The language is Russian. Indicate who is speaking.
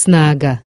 Speaker 1: Снага.